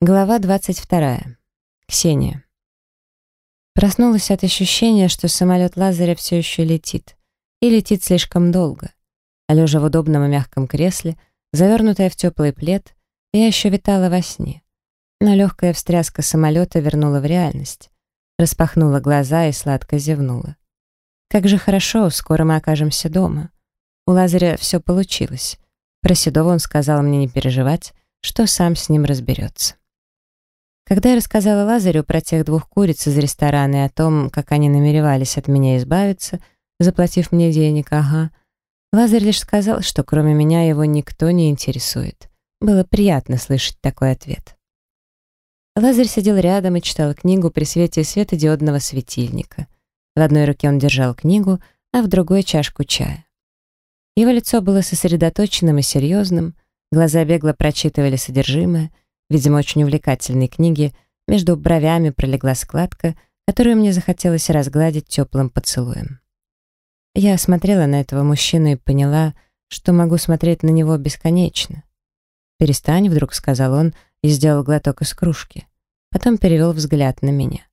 Глава 22. Ксения. Проснулась от ощущения, что самолет Лазаря все еще летит. И летит слишком долго. А лежа в удобном и мягком кресле, завернутая в теплый плед, я еще витала во сне. Но легкая встряска самолета вернула в реальность. Распахнула глаза и сладко зевнула. Как же хорошо, скоро мы окажемся дома. У Лазаря все получилось. Про Седова он сказал мне не переживать, что сам с ним разберется. Когда я рассказала Лазарю про тех двух куриц из ресторана и о том, как они намеревались от меня избавиться, заплатив мне денег, ага, Лазарь лишь сказал, что кроме меня его никто не интересует. Было приятно слышать такой ответ. Лазарь сидел рядом и читал книгу при свете светодиодного светильника. В одной руке он держал книгу, а в другой — чашку чая. Его лицо было сосредоточенным и серьезным, глаза бегло прочитывали содержимое — видимо, очень увлекательной книги, между бровями пролегла складка, которую мне захотелось разгладить теплым поцелуем. Я смотрела на этого мужчину и поняла, что могу смотреть на него бесконечно. «Перестань», — вдруг сказал он и сделал глоток из кружки. Потом перевел взгляд на меня.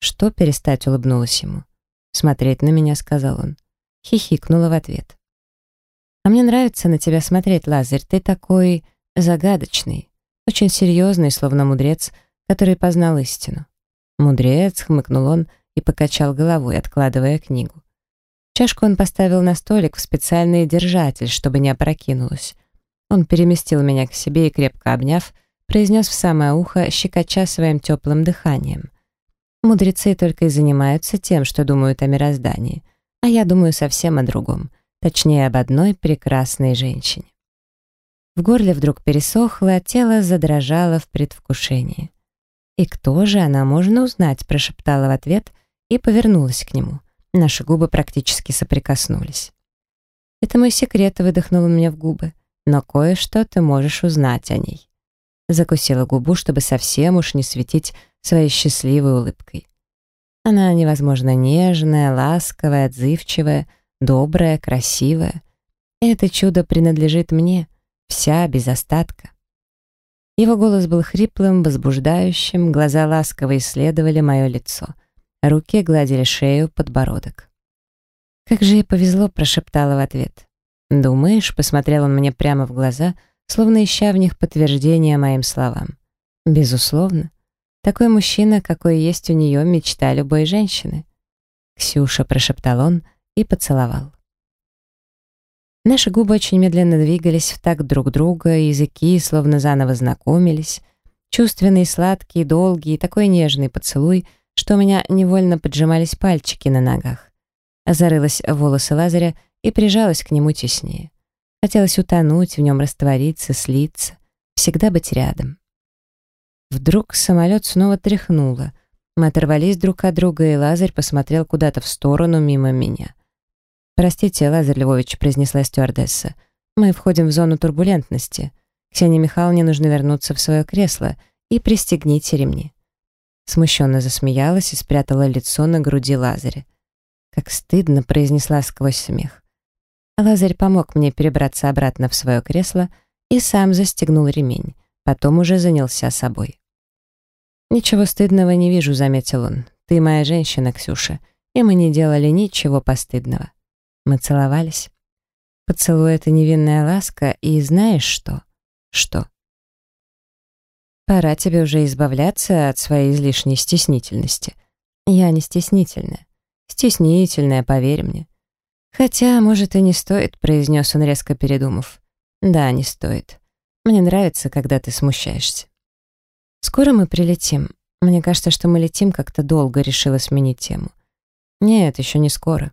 «Что перестать?» — улыбнулась ему. «Смотреть на меня», — сказал он. Хихикнула в ответ. «А мне нравится на тебя смотреть, Лазарь. Ты такой загадочный очень серьезный, словно мудрец, который познал истину. «Мудрец», — хмыкнул он и покачал головой, откладывая книгу. Чашку он поставил на столик в специальный держатель, чтобы не опрокинулась. Он переместил меня к себе и, крепко обняв, произнес в самое ухо, щекоча своим теплым дыханием. Мудрецы только и занимаются тем, что думают о мироздании, а я думаю совсем о другом, точнее, об одной прекрасной женщине. В горле вдруг пересохло, а тело задрожало в предвкушении. «И кто же она, можно узнать?» — прошептала в ответ и повернулась к нему. Наши губы практически соприкоснулись. «Это мой секрет», — выдохнул он мне в губы. «Но кое-что ты можешь узнать о ней». Закусила губу, чтобы совсем уж не светить своей счастливой улыбкой. Она невозможно нежная, ласковая, отзывчивая, добрая, красивая. Это чудо принадлежит мне — Вся, без остатка. Его голос был хриплым, возбуждающим, глаза ласково исследовали мое лицо. Руки гладили шею, подбородок. «Как же ей повезло», — прошептала в ответ. «Думаешь?» — посмотрел он мне прямо в глаза, словно ища в них подтверждение моим словам. «Безусловно. Такой мужчина, какой есть у нее, мечта любой женщины». «Ксюша», — прошептал он и поцеловал. Наши губы очень медленно двигались в такт друг друга, языки словно заново знакомились. Чувственный, сладкий, долгий, такой нежный поцелуй, что у меня невольно поджимались пальчики на ногах. Зарылась в волосы Лазаря и прижалась к нему теснее. Хотелось утонуть, в нем раствориться, слиться, всегда быть рядом. Вдруг самолет снова тряхнуло. Мы оторвались друг от друга, и Лазарь посмотрел куда-то в сторону мимо меня. «Простите, Лазарь Львович», — произнесла стюардесса. «Мы входим в зону турбулентности. Ксении Михайловне нужно вернуться в свое кресло и пристегните ремни». Смущенно засмеялась и спрятала лицо на груди Лазаря. «Как стыдно», — произнесла сквозь смех. Лазарь помог мне перебраться обратно в свое кресло и сам застегнул ремень, потом уже занялся собой. «Ничего стыдного не вижу», — заметил он. «Ты моя женщина, Ксюша, и мы не делали ничего постыдного». Мы целовались. Поцелуй — это невинная ласка, и знаешь что? Что? Пора тебе уже избавляться от своей излишней стеснительности. Я не стеснительная. Стеснительная, поверь мне. Хотя, может, и не стоит, произнес он, резко передумав. Да, не стоит. Мне нравится, когда ты смущаешься. Скоро мы прилетим. Мне кажется, что мы летим как-то долго, решила сменить тему. Нет, еще не скоро.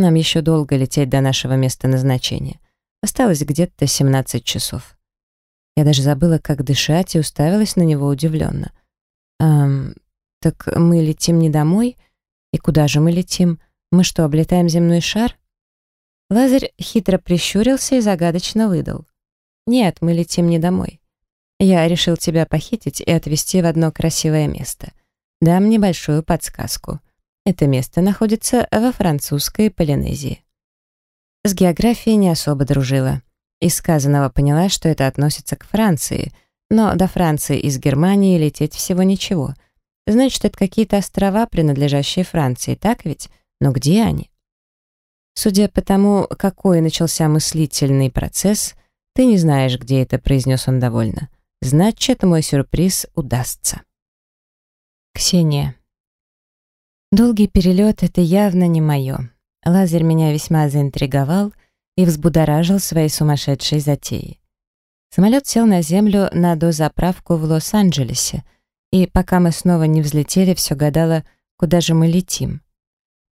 Нам еще долго лететь до нашего места назначения. Осталось где-то 17 часов. Я даже забыла, как дышать, и уставилась на него удивленно. «Эм, так мы летим не домой? И куда же мы летим? Мы что, облетаем земной шар?» Лазарь хитро прищурился и загадочно выдал. «Нет, мы летим не домой. Я решил тебя похитить и отвезти в одно красивое место. Дам небольшую подсказку. Это место находится во французской Полинезии. С географией не особо дружила. Из сказанного поняла, что это относится к Франции, Но до Франции из Германии лететь всего ничего. Значит, это какие-то острова, принадлежащие Франции, так ведь? Но где они? Судя по тому, какой начался мыслительный процесс, ты не знаешь, где это, произнес он довольно. Значит, мой сюрприз удастся. Ксения. Долгий перелет — это явно не мое. Лазер меня весьма заинтриговал и взбудоражил своей сумасшедшей затеей. Самолет сел на землю на дозаправку в Лос-Анджелесе, и пока мы снова не взлетели, все гадало, куда же мы летим.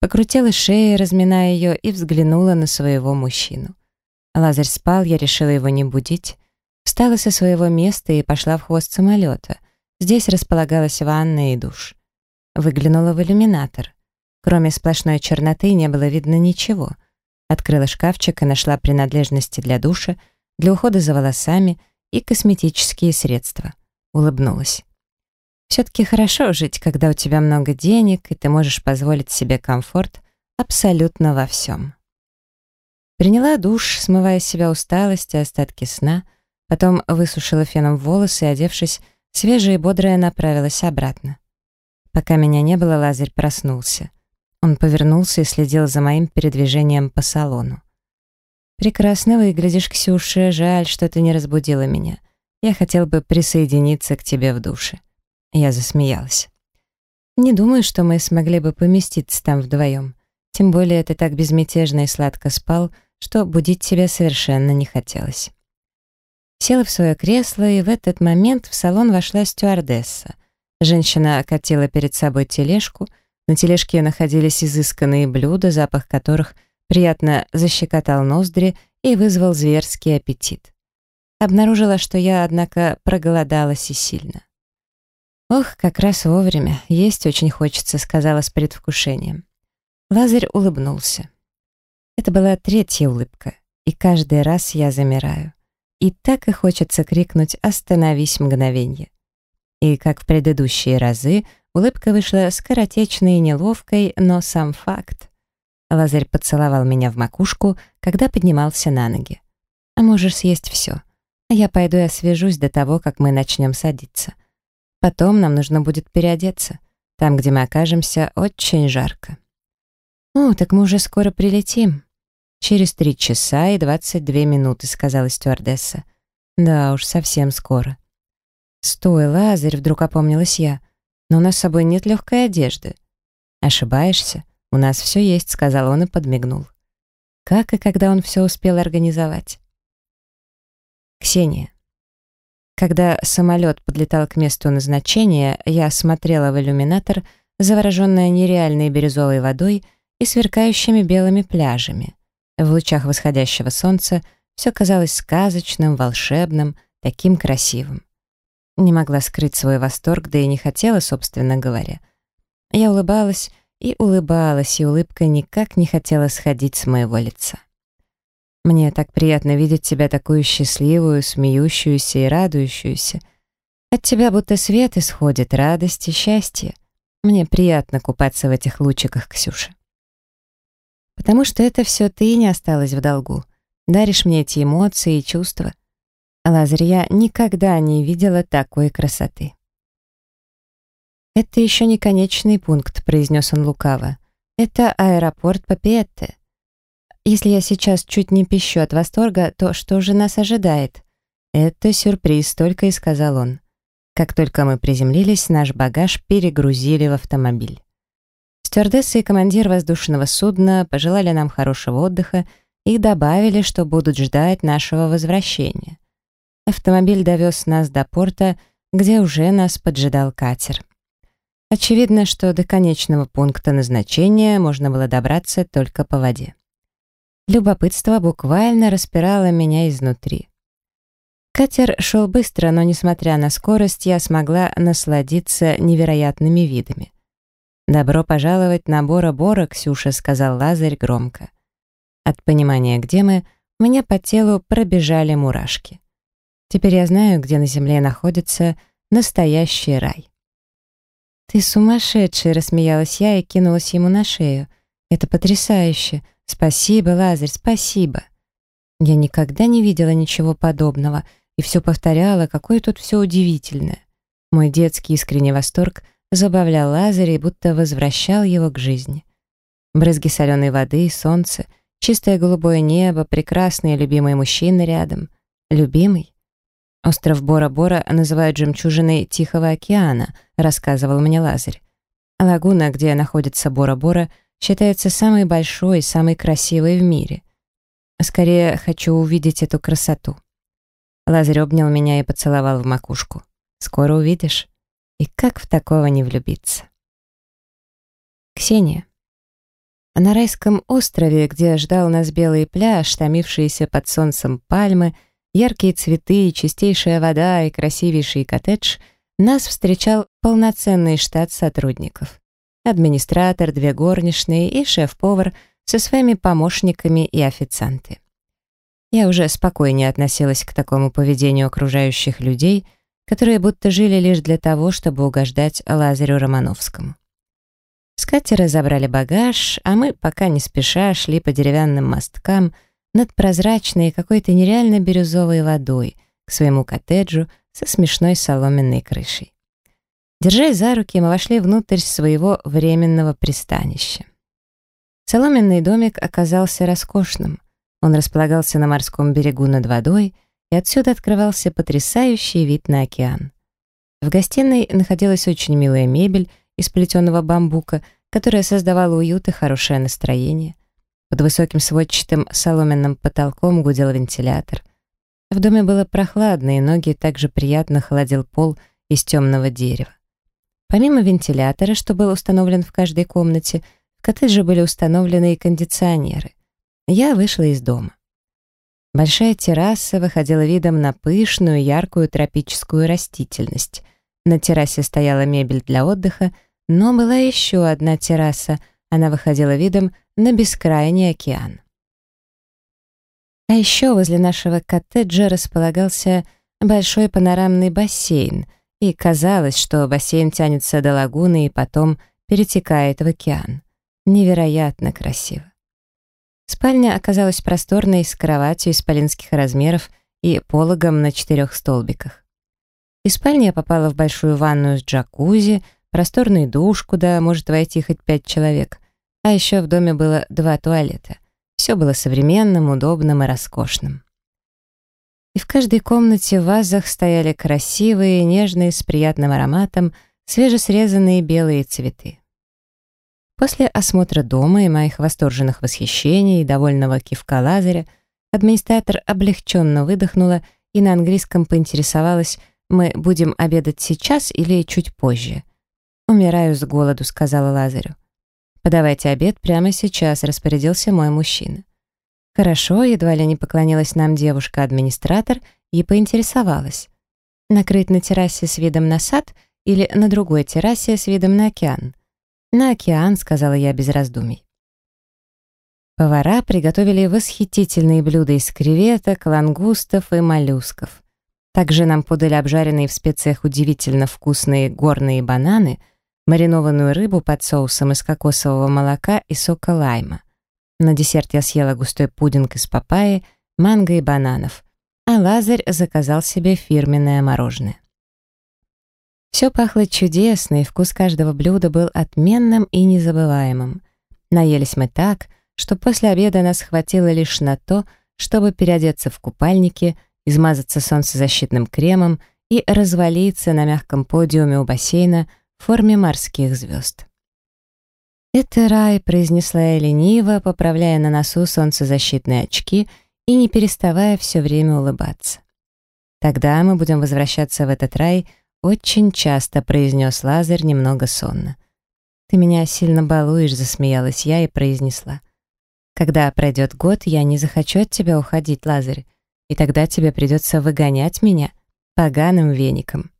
Покрутила шею, разминая ее, и взглянула на своего мужчину. Лазарь спал, я решила его не будить. Встала со своего места и пошла в хвост самолета. Здесь располагалась ванна и душ. Выглянула в иллюминатор. Кроме сплошной черноты не было видно ничего. Открыла шкафчик и нашла принадлежности для душа, для ухода за волосами и косметические средства. Улыбнулась. Все-таки хорошо жить, когда у тебя много денег, и ты можешь позволить себе комфорт абсолютно во всем. Приняла душ, смывая с себя усталость и остатки сна, потом высушила феном волосы и, одевшись, свежая и бодрая, направилась обратно. Пока меня не было, Лазарь проснулся. Он повернулся и следил за моим передвижением по салону. «Прекрасно выглядишь, Ксюша. Жаль, что ты не разбудила меня. Я хотел бы присоединиться к тебе в душе». Я засмеялась. «Не думаю, что мы смогли бы поместиться там вдвоем. Тем более ты так безмятежно и сладко спал, что будить тебя совершенно не хотелось». Села в свое кресло, и в этот момент в салон вошла стюардесса. Женщина окатила перед собой тележку. На тележке находились изысканные блюда, запах которых приятно защекотал ноздри и вызвал зверский аппетит. Обнаружила, что я, однако, проголодалась и сильно. «Ох, как раз вовремя. Есть очень хочется», — сказала с предвкушением. Лазарь улыбнулся. Это была третья улыбка, и каждый раз я замираю. И так и хочется крикнуть «Остановись мгновенье!». И, как в предыдущие разы, улыбка вышла скоротечной и неловкой, но сам факт. Лазарь поцеловал меня в макушку, когда поднимался на ноги. «А можешь съесть все. А я пойду и освежусь до того, как мы начнем садиться. Потом нам нужно будет переодеться. Там, где мы окажемся, очень жарко». «О, так мы уже скоро прилетим». «Через три часа и двадцать две минуты», — сказала стюардесса. «Да уж, совсем скоро». «Стой, Лазарь», — вдруг опомнилась я. «Но у нас с собой нет легкой одежды». «Ошибаешься. «У нас все есть», — сказал он и подмигнул. Как и когда он все успел организовать? Ксения. Когда самолет подлетал к месту назначения, я смотрела в иллюминатор, завороженная нереальной бирюзовой водой и сверкающими белыми пляжами. В лучах восходящего солнца все казалось сказочным, волшебным, таким красивым. Не могла скрыть свой восторг, да и не хотела, собственно говоря. Я улыбалась и улыбалась, и улыбка никак не хотела сходить с моего лица. Мне так приятно видеть тебя такую счастливую, смеющуюся и радующуюся. От тебя будто свет исходит, радость и счастье. Мне приятно купаться в этих лучиках, Ксюша. Потому что это все ты не осталась в долгу. Даришь мне эти эмоции и чувства. Лазарь, я никогда не видела такой красоты. «Это еще не конечный пункт», — произнес он лукаво. «Это аэропорт Папиетте. Если я сейчас чуть не пищу от восторга, то что же нас ожидает?» «Это сюрприз», — только и сказал он. Как только мы приземлились, наш багаж перегрузили в автомобиль. Стюардесса и командир воздушного судна пожелали нам хорошего отдыха и добавили, что будут ждать нашего возвращения. Автомобиль довез нас до порта, где уже нас поджидал катер. Очевидно, что до конечного пункта назначения можно было добраться только по воде. Любопытство буквально распирало меня изнутри. Катер шел быстро, но, несмотря на скорость, я смогла насладиться невероятными видами. «Добро пожаловать на Бора-Бора», — Ксюша сказал Лазарь громко. От понимания, где мы, у меня по телу пробежали мурашки. Теперь я знаю, где на земле находится настоящий рай. «Ты сумасшедший!» — рассмеялась я и кинулась ему на шею. «Это потрясающе! Спасибо, Лазарь, спасибо!» Я никогда не видела ничего подобного. и все повторяла, какое тут все удивительное. Мой детский искренний восторг забавлял Лазаря и будто возвращал его к жизни. Брызги соленой воды, солнце, чистое голубое небо, прекрасный любимый мужчина рядом. Любимый? Остров Бора-Бора называют жемчужиной Тихого океана, рассказывал мне Лазарь. Лагуна, где находится Бора-Бора, считается самой большой, самой красивой в мире. Скорее, хочу увидеть эту красоту. Лазарь обнял меня и поцеловал в макушку. «Скоро увидишь. И как в такого не влюбиться?» Ксения. На райском острове, где ждал нас белый пляж, томившиеся под солнцем пальмы, яркие цветы, чистейшая вода и красивейший коттедж, нас встречал полноценный штат сотрудников. Администратор, две горничные и шеф-повар со своими помощниками и официанты. Я уже спокойнее относилась к такому поведению окружающих людей, которые будто жили лишь для того, чтобы угождать Лазарю Романовскому. С катера забрали багаж, а мы, пока не спеша, шли по деревянным мосткам над прозрачной какой-то нереально бирюзовой водой к своему коттеджу со смешной соломенной крышей. Держась за руки, мы вошли внутрь своего временного пристанища. Соломенный домик оказался роскошным. Он располагался на морском берегу над водой, и отсюда открывался потрясающий вид на океан. В гостиной находилась очень милая мебель из плетеного бамбука, которая создавала уют и хорошее настроение. Под высоким сводчатым соломенным потолком гудел вентилятор. В доме было прохладно, и ноги также приятно холодил пол из темного дерева. Помимо вентилятора, что был установлен в каждой комнате, в коттедже были установлены и кондиционеры. Я вышла из дома. Большая терраса выходила видом на пышную, яркую тропическую растительность. На террасе стояла мебель для отдыха, но была еще одна терраса, она выходила видом на бескрайний океан. А еще возле нашего коттеджа располагался большой панорамный бассейн, и казалось, что бассейн тянется до лагуны и потом перетекает в океан. Невероятно красиво. Спальня оказалась просторной, с кроватью исполинских размеров и пологом на четырех столбиках. Из спальни я попала в большую ванную с джакузи, просторный душ, куда может войти хоть пять человек, а еще в доме было два туалета. Все было современным, удобным и роскошным. И в каждой комнате в вазах стояли красивые, нежные, с приятным ароматом, свежесрезанные белые цветы. После осмотра дома и моих восторженных восхищений и довольного кивка Лазаря, администратор облегченно выдохнула и на английском поинтересовалась, мы будем обедать сейчас или чуть позже. «Умираю с голоду», — сказала Лазарю. «Подавайте обед прямо сейчас», — распорядился мой мужчина. Хорошо, едва ли не поклонилась нам девушка-администратор и поинтересовалась. Накрыть на террасе с видом на сад или на другой террасе с видом на океан? «На океан», — сказала я без раздумий. Повара приготовили восхитительные блюда из креветок, лангустов и моллюсков. Также нам подали обжаренные в специях удивительно вкусные горные бананы — маринованную рыбу под соусом из кокосового молока и сока лайма. На десерт я съела густой пудинг из папайи, манго и бананов, а Лазарь заказал себе фирменное мороженое. Все пахло чудесно, и вкус каждого блюда был отменным и незабываемым. Наелись мы так, что после обеда нас хватило лишь на то, чтобы переодеться в купальники, измазаться солнцезащитным кремом и развалиться на мягком подиуме у бассейна в форме морских звезд. «Это рай», — произнесла я лениво, поправляя на носу солнцезащитные очки и не переставая все время улыбаться. «Тогда мы будем возвращаться в этот рай очень часто», — произнес Лазарь немного сонно. «Ты меня сильно балуешь», — засмеялась я и произнесла. «Когда пройдет год, я не захочу от тебя уходить, Лазарь, и тогда тебе придется выгонять меня поганым веником».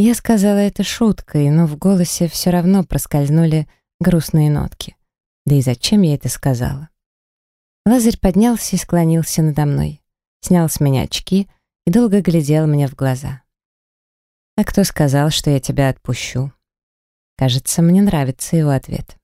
Я сказала это шуткой, но в голосе все равно проскользнули грустные нотки. Да и зачем я это сказала? Лазарь поднялся и склонился надо мной, снял с меня очки и долго глядел мне в глаза. «А кто сказал, что я тебя отпущу?» Кажется, мне нравится его ответ.